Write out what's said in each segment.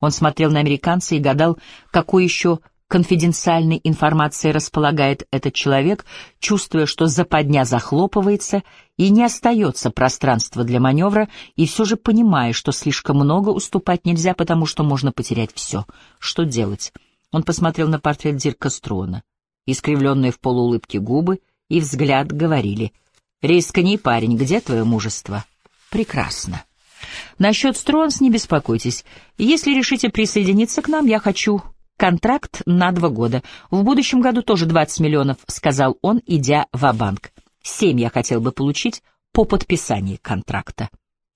Он смотрел на американца и гадал, какой еще конфиденциальной информацией располагает этот человек, чувствуя, что западня захлопывается и не остается пространства для маневра, и все же понимая, что слишком много уступать нельзя, потому что можно потерять все. Что делать? Он посмотрел на портрет Дирка Строна. Искривленные в полуулыбке губы и взгляд говорили. «Рискни, парень, где твое мужество?» «Прекрасно». «Насчет Стронс не беспокойтесь. Если решите присоединиться к нам, я хочу Контракт на два года. В будущем году тоже 20 миллионов, сказал он, идя в банк Семь я хотел бы получить по подписании контракта.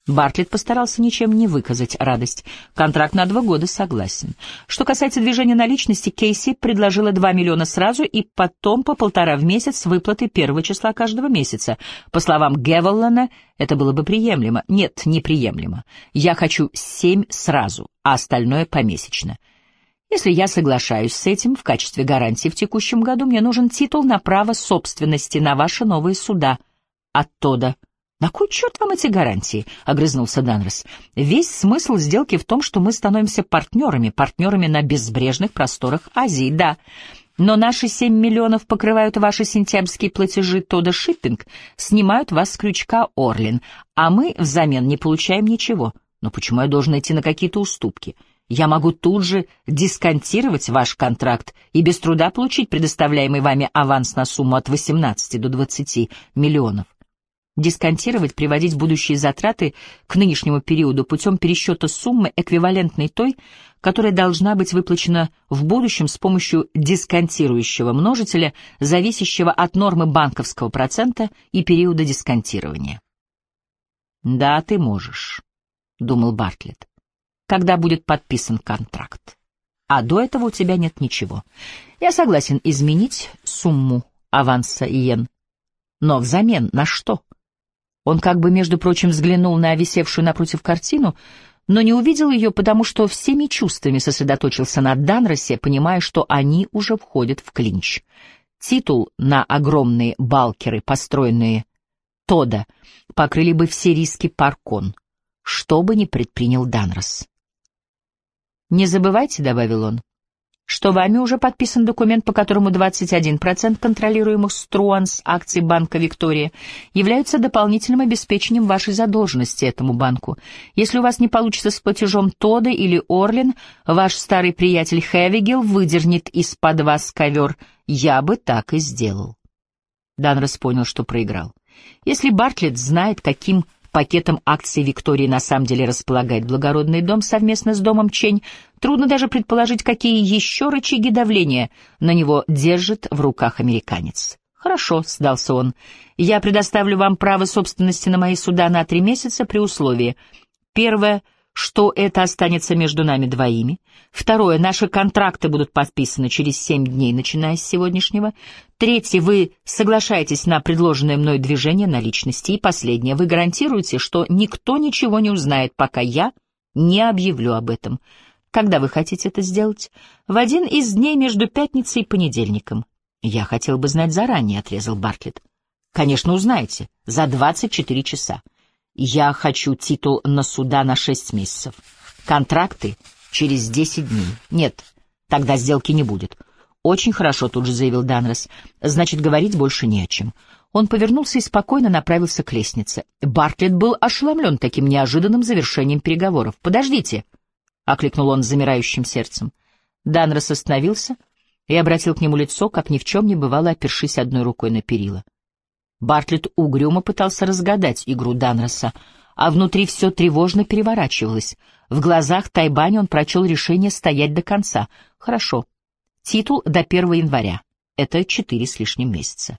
Бартлетт постарался ничем не выказать радость. Контракт на два года согласен. Что касается движения наличности, Кейси предложила 2 миллиона сразу и потом по полтора в месяц с выплатой первого числа каждого месяца. По словам Гевеллана, это было бы приемлемо. Нет, неприемлемо. Я хочу семь сразу, а остальное помесячно. Если я соглашаюсь с этим, в качестве гарантии в текущем году мне нужен титул на право собственности на ваши новые суда. Оттуда. «На кой черт вам эти гарантии?» — огрызнулся Данрос. «Весь смысл сделки в том, что мы становимся партнерами, партнерами на безбрежных просторах Азии, да. Но наши семь миллионов покрывают ваши сентябрьские платежи Тода Шиппинг, снимают вас с крючка Орлин, а мы взамен не получаем ничего. Но почему я должен идти на какие-то уступки?» я могу тут же дисконтировать ваш контракт и без труда получить предоставляемый вами аванс на сумму от 18 до 20 миллионов. Дисконтировать, приводить будущие затраты к нынешнему периоду путем пересчета суммы, эквивалентной той, которая должна быть выплачена в будущем с помощью дисконтирующего множителя, зависящего от нормы банковского процента и периода дисконтирования. «Да, ты можешь», — думал Бартлетт когда будет подписан контракт. А до этого у тебя нет ничего. Я согласен изменить сумму аванса Иен. Но взамен на что? Он как бы, между прочим, взглянул на висевшую напротив картину, но не увидел ее, потому что всеми чувствами сосредоточился на Данросе, понимая, что они уже входят в клинч. Титул на огромные балкеры, построенные Тода, покрыли бы все риски Паркон, что бы ни предпринял Данрос. «Не забывайте», — добавил он, — «что вами уже подписан документ, по которому 21% контролируемых Струанс акций Банка Виктория являются дополнительным обеспечением вашей задолженности этому банку. Если у вас не получится с платежом Тода или Орлин, ваш старый приятель Хевигел выдернет из-под вас ковер. Я бы так и сделал». Данрос понял, что проиграл. Если Бартлетт знает, каким пакетом акций Виктории на самом деле располагает благородный дом совместно с домом Чень, трудно даже предположить, какие еще рычаги давления на него держит в руках американец. «Хорошо», — сдался он, — «я предоставлю вам право собственности на мои суда на три месяца при условии. Первое — что это останется между нами двоими. Второе, наши контракты будут подписаны через семь дней, начиная с сегодняшнего. Третье, вы соглашаетесь на предложенное мной движение на личности. И последнее, вы гарантируете, что никто ничего не узнает, пока я не объявлю об этом. Когда вы хотите это сделать? В один из дней между пятницей и понедельником. Я хотел бы знать заранее, — отрезал Бартлетт. Конечно, узнаете. За 24 часа. Я хочу титул на суда на шесть месяцев. Контракты через десять дней. Нет, тогда сделки не будет. Очень хорошо, тут же заявил Данрос. Значит, говорить больше не о чем. Он повернулся и спокойно направился к лестнице. Бартлетт был ошеломлен таким неожиданным завершением переговоров. «Подождите!» — окликнул он замирающим сердцем. Данрос остановился и обратил к нему лицо, как ни в чем не бывало, опершись одной рукой на перила. Бартлетт угрюмо пытался разгадать игру Данроса, а внутри все тревожно переворачивалось. В глазах Тайбани он прочел решение стоять до конца. Хорошо. Титул до 1 января. Это четыре с лишним месяца.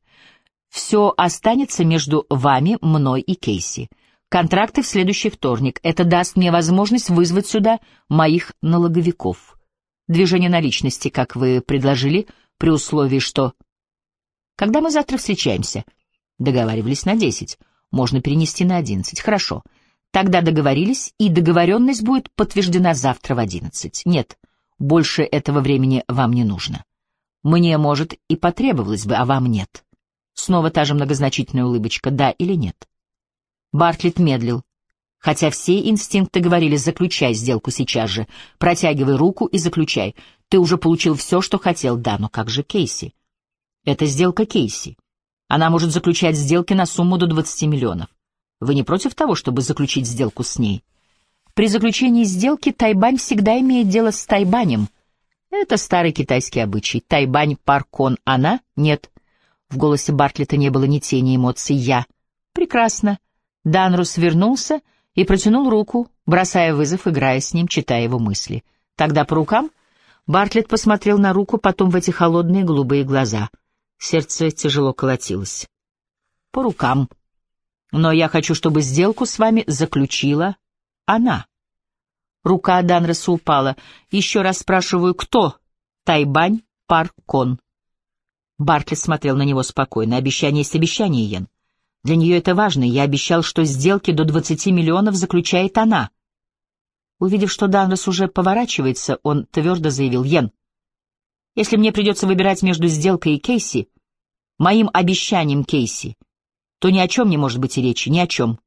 Все останется между вами, мной и Кейси. Контракты в следующий вторник. Это даст мне возможность вызвать сюда моих налоговиков. Движение наличности, как вы предложили, при условии, что... Когда мы завтра встречаемся? Договаривались на десять. Можно перенести на одиннадцать. Хорошо. Тогда договорились, и договоренность будет подтверждена завтра в одиннадцать. Нет, больше этого времени вам не нужно. Мне, может, и потребовалось бы, а вам нет. Снова та же многозначительная улыбочка, да или нет. Бартлетт медлил. Хотя все инстинкты говорили «заключай сделку сейчас же, протягивай руку и заключай». Ты уже получил все, что хотел, да, но как же Кейси? Это сделка Кейси. Она может заключать сделки на сумму до 20 миллионов. Вы не против того, чтобы заключить сделку с ней? При заключении сделки Тайбань всегда имеет дело с Тайбанем. Это старый китайский обычай. Тайбань паркон она? Нет. В голосе Бартлета не было ни тени эмоций. Я. Прекрасно. Данрус вернулся и протянул руку, бросая вызов, играя с ним, читая его мысли. Тогда по рукам Бартлетт посмотрел на руку, потом в эти холодные голубые глаза. Сердце тяжело колотилось. По рукам. Но я хочу, чтобы сделку с вами заключила она. Рука Данреса упала. Еще раз спрашиваю, кто? Тайбань Паркон. Бартлетт смотрел на него спокойно. Обещание есть обещание, Йен. Для нее это важно, я обещал, что сделки до 20 миллионов заключает она. Увидев, что Данрос уже поворачивается, он твердо заявил, «Йен, если мне придется выбирать между сделкой и Кейси, моим обещанием Кейси, то ни о чем не может быть и речи, ни о чем.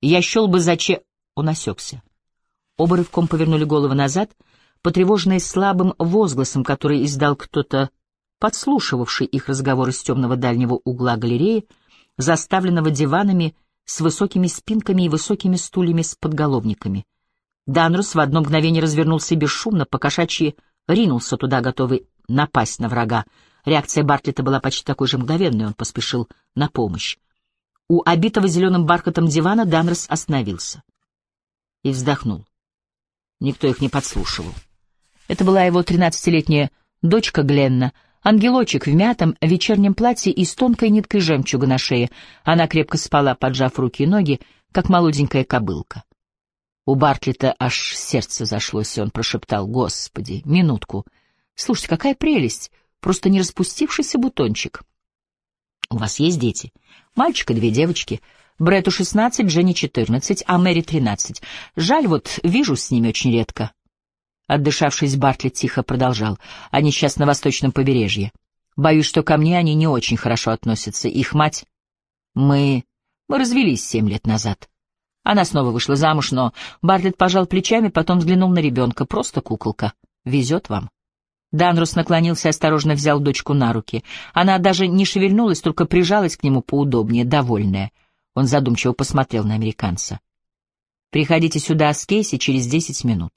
Я счел бы за че...» Он осекся. Оба рывком повернули головы назад, потревоженные слабым возгласом, который издал кто-то, подслушивавший их разговор из темного дальнего угла галереи, заставленного диванами с высокими спинками и высокими стульями с подголовниками. Данрус в одно мгновение развернулся бесшумно, покошачьи, ринулся туда, готовый напасть на врага. Реакция Бартлета была почти такой же мгновенной, он поспешил на помощь. У обитого зеленым бархатом дивана Данрос остановился и вздохнул. Никто их не подслушивал. Это была его тринадцатилетняя дочка Гленна — Ангелочек в мятом вечернем платье и с тонкой ниткой жемчуга на шее. Она крепко спала, поджав руки и ноги, как молоденькая кобылка. У Бартлета аж сердце зашлось, и он прошептал, «Господи, минутку! Слушайте, какая прелесть! Просто не распустившийся бутончик!» «У вас есть дети?» «Мальчик и две девочки. Брету шестнадцать, Дженни четырнадцать, а Мэри тринадцать. Жаль, вот вижу с ними очень редко. Отдышавшись, Бартлетт тихо продолжал. Они сейчас на восточном побережье. Боюсь, что ко мне они не очень хорошо относятся. Их мать... Мы... Мы развелись семь лет назад. Она снова вышла замуж, но Бартлетт пожал плечами, потом взглянул на ребенка. Просто куколка. Везет вам. Данрус наклонился и осторожно взял дочку на руки. Она даже не шевельнулась, только прижалась к нему поудобнее, довольная. Он задумчиво посмотрел на американца. «Приходите сюда с Кейси через десять минут».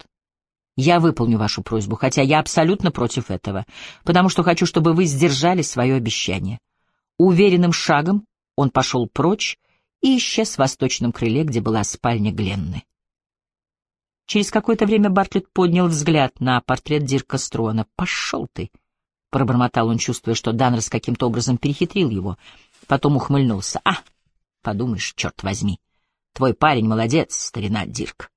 Я выполню вашу просьбу, хотя я абсолютно против этого, потому что хочу, чтобы вы сдержали свое обещание. Уверенным шагом он пошел прочь и исчез в восточном крыле, где была спальня Гленны. Через какое-то время Бартлетт поднял взгляд на портрет Дирка Строна. «Пошел ты!» — пробормотал он, чувствуя, что Данрос каким-то образом перехитрил его. Потом ухмыльнулся. «А, подумаешь, черт возьми, твой парень молодец, старина Дирк».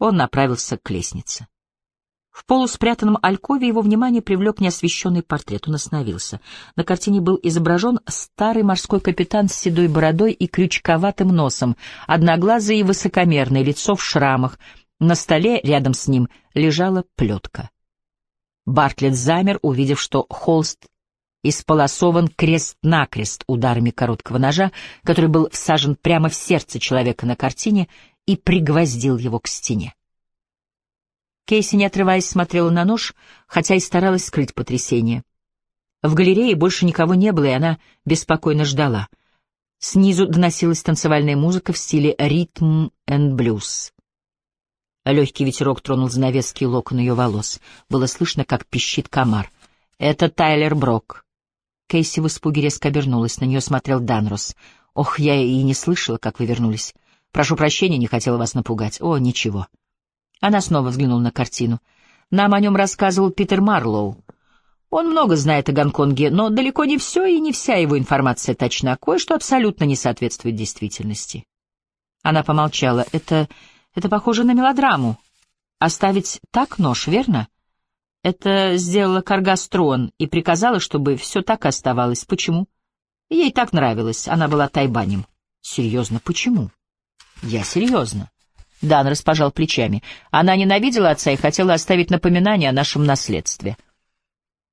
Он направился к лестнице. В полуспрятанном алькове его внимание привлек неосвещенный портрет. Он остановился. На картине был изображен старый морской капитан с седой бородой и крючковатым носом, одноглазый и высокомерное лицо в шрамах. На столе рядом с ним лежала плетка. Бартлетт замер, увидев, что холст исполосован крест-накрест ударами короткого ножа, который был всажен прямо в сердце человека на картине и пригвоздил его к стене. Кейси, не отрываясь, смотрела на нож, хотя и старалась скрыть потрясение. В галерее больше никого не было, и она беспокойно ждала. Снизу доносилась танцевальная музыка в стиле ритм and блюз. Легкий ветерок тронул занавески и локон ее волос. Было слышно, как пищит комар. «Это Тайлер Брок». Кейси в испуге резко обернулась, на нее смотрел Данрос. «Ох, я и не слышала, как вы вернулись. Прошу прощения, не хотела вас напугать. О, ничего. Она снова взглянула на картину. Нам о нем рассказывал Питер Марлоу. Он много знает о Гонконге, но далеко не все и не вся его информация точна. Кое-что абсолютно не соответствует действительности. Она помолчала. Это... это похоже на мелодраму. Оставить так нож, верно? Это сделала Каргастрон и приказала, чтобы все так оставалось. Почему? Ей так нравилось. Она была тайбанем. Серьезно, почему? Я серьезно. Дан распожал плечами. Она ненавидела отца и хотела оставить напоминание о нашем наследстве.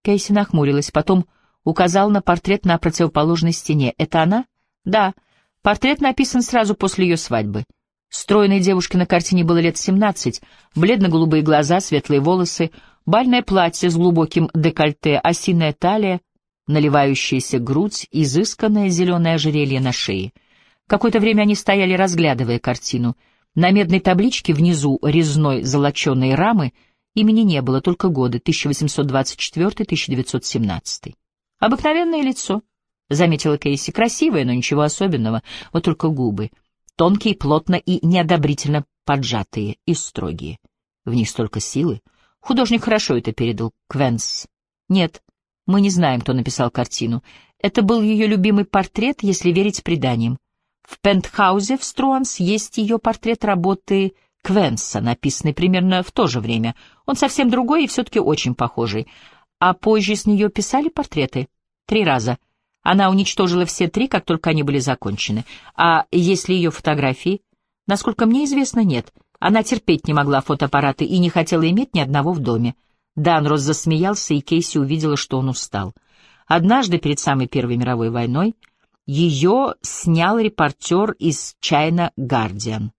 Кейси нахмурилась, потом указал на портрет на противоположной стене. «Это она?» «Да. Портрет написан сразу после ее свадьбы. Стройной девушке на картине было лет 17, бледно-голубые глаза, светлые волосы, бальное платье с глубоким декольте, осиная талия, наливающаяся грудь, изысканное зеленое ожерелье на шее. Какое-то время они стояли, разглядывая картину. На медной табличке внизу резной золоченой рамы имени не было, только годы 1824-1917. «Обыкновенное лицо», — заметила Кейси, — «красивое, но ничего особенного, вот только губы» тонкие, плотно и неодобрительно поджатые и строгие. В них столько силы. Художник хорошо это передал. Квенс. Нет, мы не знаем, кто написал картину. Это был ее любимый портрет, если верить преданиям. В пентхаузе в Струанс есть ее портрет работы Квенса, написанный примерно в то же время. Он совсем другой и все-таки очень похожий. А позже с нее писали портреты. Три раза. Она уничтожила все три, как только они были закончены. А если ее фотографии? Насколько мне известно, нет. Она терпеть не могла фотоаппараты и не хотела иметь ни одного в доме. Данрос засмеялся, и Кейси увидела, что он устал. Однажды, перед самой Первой мировой войной, ее снял репортер из China Guardian.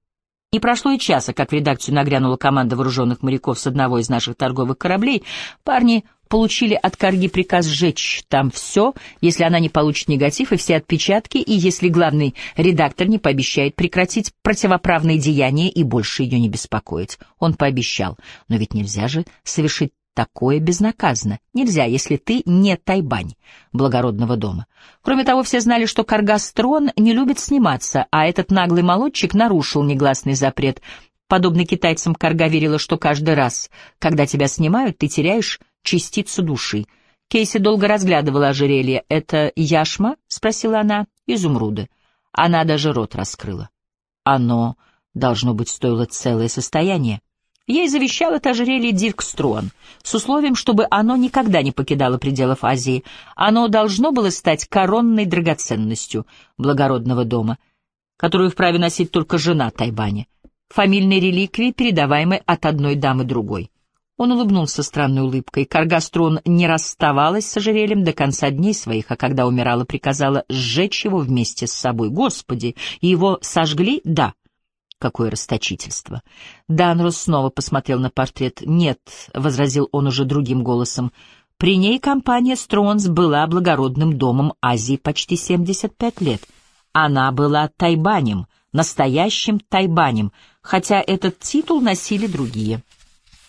Не прошло и часа, как в редакцию нагрянула команда вооруженных моряков с одного из наших торговых кораблей. Парни получили от Карги приказ сжечь там все, если она не получит негатив и все отпечатки, и если главный редактор не пообещает прекратить противоправные деяния и больше ее не беспокоить. Он пообещал. Но ведь нельзя же совершить такое безнаказанно. Нельзя, если ты не Тайбань благородного дома. Кроме того, все знали, что Каргастрон не любит сниматься, а этот наглый молодчик нарушил негласный запрет. Подобно китайцам, Карга верила, что каждый раз, когда тебя снимают, ты теряешь частицу души. Кейси долго разглядывала ожерелье. «Это яшма?» — спросила она. «Изумруды». Она даже рот раскрыла. Оно, должно быть, стоило целое состояние. Ей завещал это ожерелье Дирк Струан, с условием, чтобы оно никогда не покидало пределов Азии. Оно должно было стать коронной драгоценностью благородного дома, которую вправе носить только жена Тайбани, фамильной реликвии, передаваемой от одной дамы другой. Он улыбнулся странной улыбкой. Каргастрон не расставалась с ожерельем до конца дней своих, а когда умирала, приказала сжечь его вместе с собой. Господи, и его сожгли? Да. Какое расточительство. Данрос снова посмотрел на портрет. «Нет», — возразил он уже другим голосом, — «при ней компания Стронс была благородным домом Азии почти 75 лет. Она была тайбанем, настоящим тайбанем, хотя этот титул носили другие».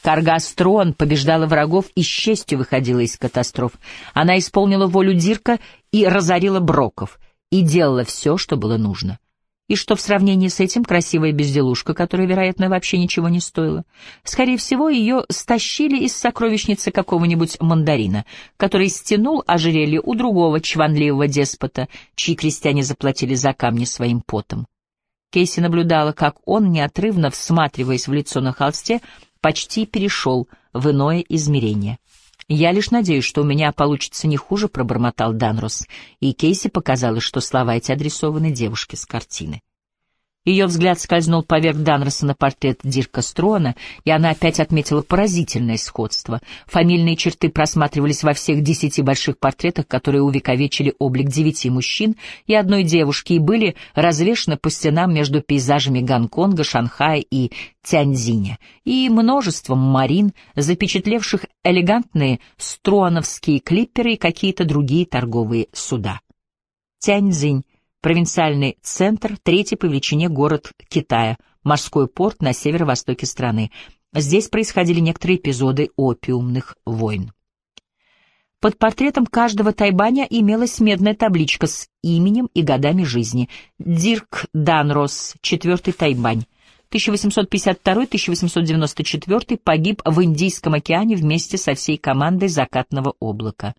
Каргастрон побеждала врагов и с честью выходила из катастроф. Она исполнила волю Дирка и разорила Броков, и делала все, что было нужно. И что в сравнении с этим красивая безделушка, которая, вероятно, вообще ничего не стоила. Скорее всего, ее стащили из сокровищницы какого-нибудь мандарина, который стянул ожерелье у другого чванливого деспота, чьи крестьяне заплатили за камни своим потом. Кейси наблюдала, как он, неотрывно всматриваясь в лицо на холсте, почти перешел в иное измерение. «Я лишь надеюсь, что у меня получится не хуже», — пробормотал Данрос, и Кейси показалось, что слова эти адресованы девушке с картины. Ее взгляд скользнул поверх Данроса на портрет Дирка Строна, и она опять отметила поразительное сходство. Фамильные черты просматривались во всех десяти больших портретах, которые увековечили облик девяти мужчин и одной девушки, и были развешаны по стенам между пейзажами Гонконга, Шанхая и Тяньзиня, и множеством марин, запечатлевших элегантные струановские клипперы и какие-то другие торговые суда. Тяньзинь провинциальный центр, третий по величине город Китая, морской порт на северо-востоке страны. Здесь происходили некоторые эпизоды опиумных войн. Под портретом каждого тайбаня имелась медная табличка с именем и годами жизни. Дирк Данрос, четвертый тайбань. 1852-1894 погиб в Индийском океане вместе со всей командой «Закатного облака».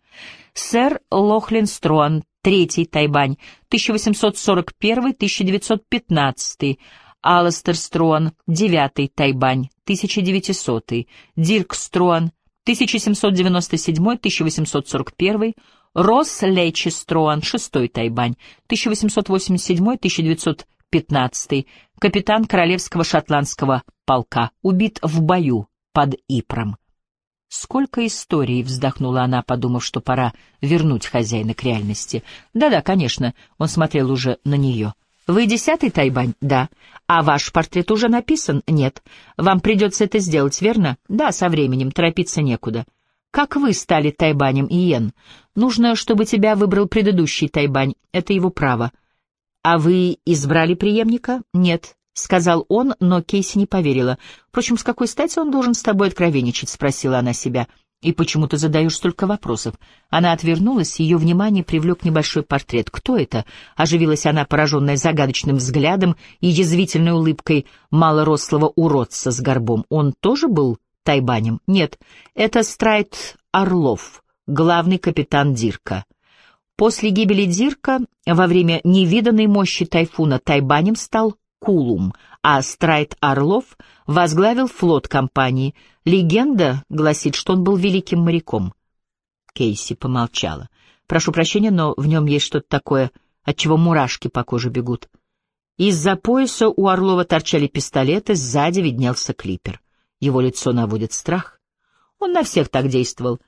Сэр Лохлин Струан, третий Тайбань, 1841-1915, Аластер Струан, девятый Тайбань, 1900, Дирк Струан, 1797-1841, Росс Лечи Струан, шестой Тайбань, 1887-1915, капитан Королевского шотландского полка, убит в бою под Ипром. Сколько историй, вздохнула она, подумав, что пора вернуть хозяина к реальности. Да-да, конечно, он смотрел уже на нее. Вы десятый Тайбань? Да. А ваш портрет уже написан? Нет. Вам придется это сделать, верно? Да, со временем, торопиться некуда. Как вы стали Тайбанем, Иен? Нужно, чтобы тебя выбрал предыдущий Тайбань. Это его право. А вы избрали преемника? Нет. — сказал он, но Кейси не поверила. «Впрочем, с какой стати он должен с тобой откровенничать?» — спросила она себя. «И почему ты задаешь столько вопросов?» Она отвернулась, ее внимание привлек небольшой портрет. «Кто это?» — оживилась она, пораженная загадочным взглядом и язвительной улыбкой малорослого уродца с горбом. «Он тоже был тайбанем?» «Нет, это Страйт Орлов, главный капитан Дирка». После гибели Дирка во время невиданной мощи тайфуна тайбанем стал Кулум, а Страйт Орлов возглавил флот компании. Легенда гласит, что он был великим моряком. Кейси помолчала. «Прошу прощения, но в нем есть что-то такое, от чего мурашки по коже бегут». Из-за пояса у Орлова торчали пистолеты, сзади виднелся клипер. Его лицо наводит страх. Он на всех так действовал.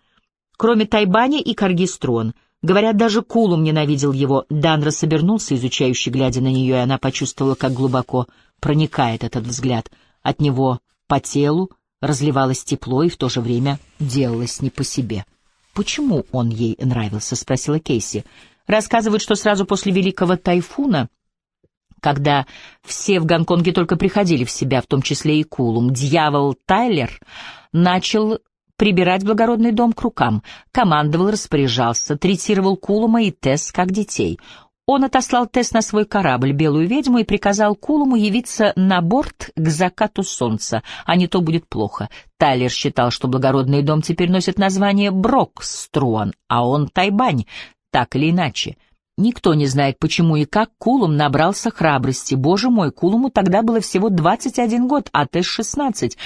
Кроме Тайбани и Каргистрон — Говорят, даже Кулум ненавидел его. Данрос обернулся, изучающий, глядя на нее, и она почувствовала, как глубоко проникает этот взгляд. От него по телу разливалось тепло и в то же время делалось не по себе. «Почему он ей нравился?» — спросила Кейси. «Рассказывают, что сразу после Великого Тайфуна, когда все в Гонконге только приходили в себя, в том числе и Кулум, дьявол Тайлер начал прибирать благородный дом к рукам, командовал, распоряжался, третировал Кулума и Тесс как детей. Он отослал Тесс на свой корабль «Белую ведьму» и приказал Кулуму явиться на борт к закату солнца, а не то будет плохо. Тайлер считал, что благородный дом теперь носит название Брокструан, а он Тайбань, так или иначе. Никто не знает, почему и как Кулум набрался храбрости. Боже мой, Кулуму тогда было всего 21 год, а Тесс — 16.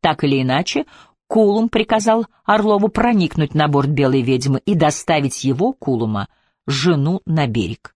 Так или иначе, Кулум приказал Орлову проникнуть на борт белой ведьмы и доставить его, Кулума, жену на берег.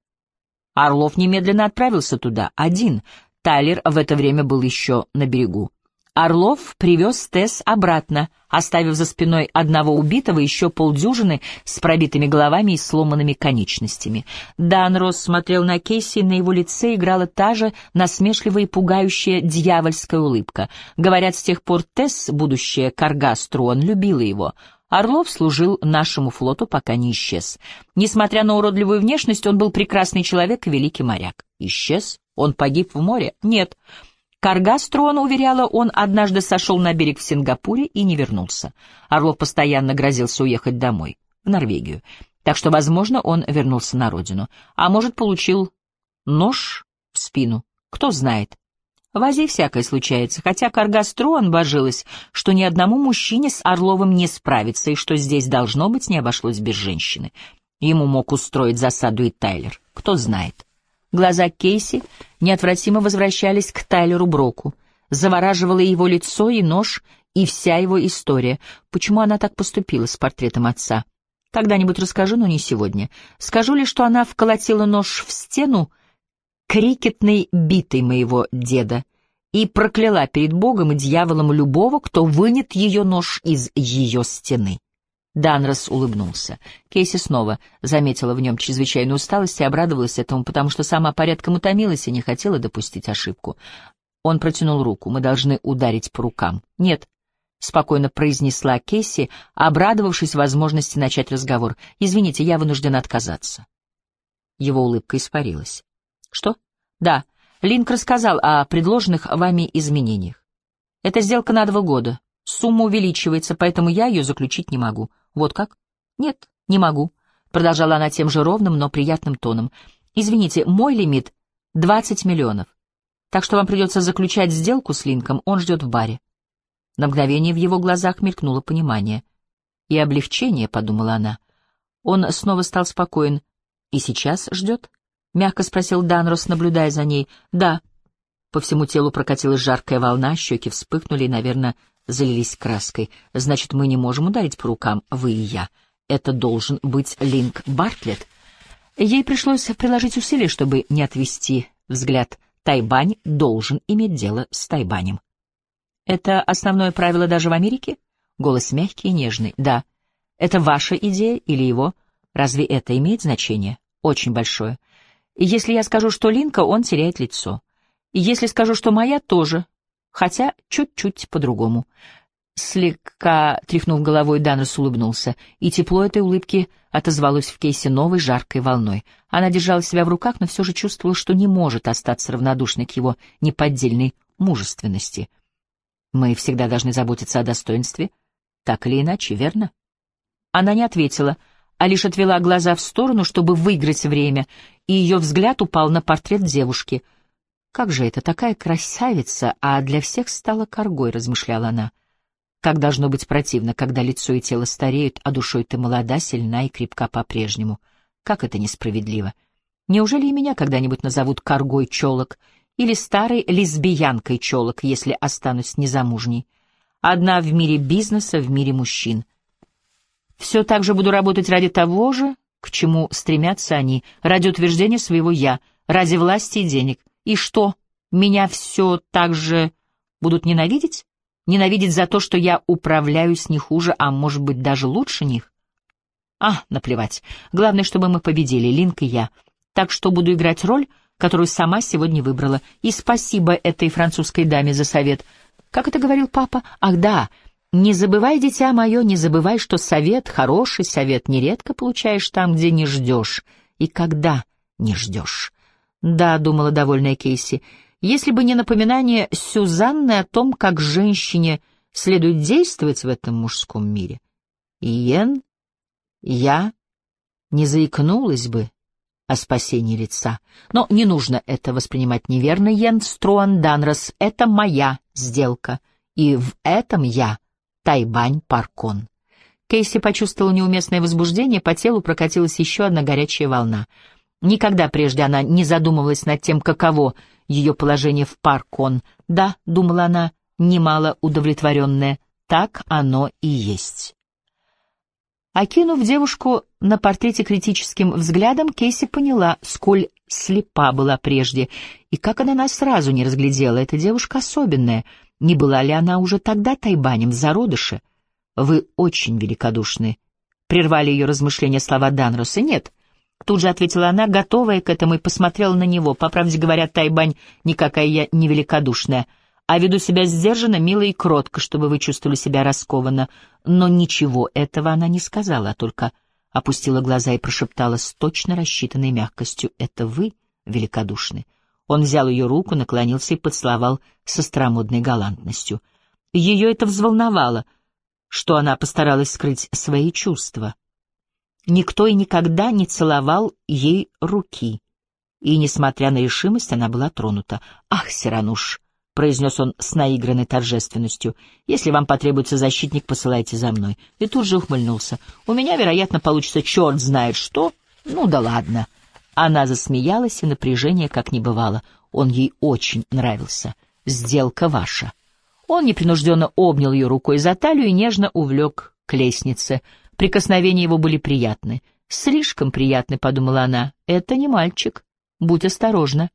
Орлов немедленно отправился туда, один. Тайлер в это время был еще на берегу. Орлов привез Тесс обратно, оставив за спиной одного убитого еще полдюжины с пробитыми головами и сломанными конечностями. Данрос смотрел на Кейси, и на его лице играла та же насмешливая и пугающая дьявольская улыбка. Говорят, с тех пор Тесс, будущая Каргастру, он любила его. Орлов служил нашему флоту, пока не исчез. Несмотря на уродливую внешность, он был прекрасный человек и великий моряк. Исчез? Он погиб в море? Нет. Каргастрон, уверяла он, однажды сошел на берег в Сингапуре и не вернулся. Орлов постоянно грозился уехать домой, в Норвегию. Так что, возможно, он вернулся на родину. А может, получил нож в спину. Кто знает. В Азии всякое случается, хотя Каргаструан божилась, что ни одному мужчине с Орловым не справится, и что здесь, должно быть, не обошлось без женщины. Ему мог устроить засаду и Тайлер. Кто знает. Глаза Кейси неотвратимо возвращались к Тайлеру Броку. Завораживало его лицо и нож, и вся его история. Почему она так поступила с портретом отца? Когда-нибудь расскажу, но не сегодня. Скажу ли, что она вколотила нож в стену крикетной битой моего деда и прокляла перед Богом и дьяволом любого, кто вынет ее нож из ее стены. Данрос улыбнулся. Кейси снова заметила в нем чрезвычайную усталость и обрадовалась этому, потому что сама порядком утомилась и не хотела допустить ошибку. Он протянул руку. «Мы должны ударить по рукам». «Нет», — спокойно произнесла Кейси, обрадовавшись возможности начать разговор. «Извините, я вынуждена отказаться». Его улыбка испарилась. «Что?» «Да, Линк рассказал о предложенных вами изменениях. Это сделка на два года. Сумма увеличивается, поэтому я ее заключить не могу. Вот как? Нет, не могу, продолжала она тем же ровным, но приятным тоном. Извините, мой лимит — 20 миллионов. Так что вам придется заключать сделку с Линком, он ждет в баре. На мгновение в его глазах мелькнуло понимание. И облегчение, — подумала она. Он снова стал спокоен. И сейчас ждет? — мягко спросил Данрос, наблюдая за ней. «Да». По всему телу прокатилась жаркая волна, щеки вспыхнули и, наверное, залились краской. «Значит, мы не можем ударить по рукам, вы и я. Это должен быть Линк Бартлетт». Ей пришлось приложить усилия, чтобы не отвести взгляд. Тайбань должен иметь дело с Тайбанем. «Это основное правило даже в Америке?» Голос мягкий и нежный. «Да. Это ваша идея или его? Разве это имеет значение?» «Очень большое. Если я скажу, что Линка, он теряет лицо. Если скажу, что моя, тоже, хотя чуть-чуть по-другому. Слегка тряхнув головой, Данрос улыбнулся, и тепло этой улыбки отозвалось в Кейсе новой жаркой волной. Она держала себя в руках, но все же чувствовала, что не может остаться равнодушной к его неподдельной мужественности. Мы всегда должны заботиться о достоинстве, так или иначе, верно? Она не ответила, а лишь отвела глаза в сторону, чтобы выиграть время, и ее взгляд упал на портрет девушки. «Как же это, такая красавица, а для всех стала коргой», — размышляла она. Как должно быть противно, когда лицо и тело стареют, а душой ты молода, сильна и крепка по-прежнему. Как это несправедливо. Неужели и меня когда-нибудь назовут коргой челок или старой лесбиянкой челок, если останусь незамужней? Одна в мире бизнеса, в мире мужчин. Все так же буду работать ради того же, к чему стремятся они, ради утверждения своего «я», ради власти и денег. И что, меня все так же будут ненавидеть? Ненавидеть за то, что я управляюсь не хуже, а может быть даже лучше них? А, наплевать. Главное, чтобы мы победили, Линк и я. Так что буду играть роль, которую сама сегодня выбрала. И спасибо этой французской даме за совет. Как это говорил папа? Ах, да. Не забывай, дитя мое, не забывай, что совет, хороший совет, нередко получаешь там, где не ждешь. И когда не ждешь. Да, думала довольная Кейси, — если бы не напоминание Сюзанны о том, как женщине следует действовать в этом мужском мире. Иен, я не заикнулась бы о спасении лица. Но не нужно это воспринимать неверно, Йен Струан Данрос. Это моя сделка, и в этом я Тайбань Паркон. Кейси почувствовала неуместное возбуждение, по телу прокатилась еще одна горячая волна. Никогда прежде она не задумывалась над тем, каково ее положение в Паркон. Да, думала она, немало удовлетворенная, так оно и есть. Окинув девушку на портрете критическим взглядом, Кейси поняла, сколь слепа была прежде, и как она нас сразу не разглядела, эта девушка особенная. Не была ли она уже тогда тайбанем, зародыше? Вы очень великодушны. Прервали ее размышления слова Данроса. Нет, Тут же ответила она, готовая к этому, и посмотрела на него. По правде говоря, Тайбань никакая я не великодушная, а веду себя сдержанно, мило и кротко, чтобы вы чувствовали себя раскованно. Но ничего этого она не сказала, а только опустила глаза и прошептала с точно рассчитанной мягкостью. «Это вы великодушны?» Он взял ее руку, наклонился и поцеловал со старомодной галантностью. Ее это взволновало, что она постаралась скрыть свои чувства. Никто и никогда не целовал ей руки. И, несмотря на решимость, она была тронута. «Ах, Сирануш!» — произнес он с наигранной торжественностью. «Если вам потребуется защитник, посылайте за мной». И тут же ухмыльнулся. «У меня, вероятно, получится черт знает что. Ну да ладно». Она засмеялась, и напряжение как не бывало. Он ей очень нравился. «Сделка ваша». Он непринужденно обнял ее рукой за талию и нежно увлек к лестнице — Прикосновения его были приятны. «Слишком приятны», — подумала она. «Это не мальчик. Будь осторожна».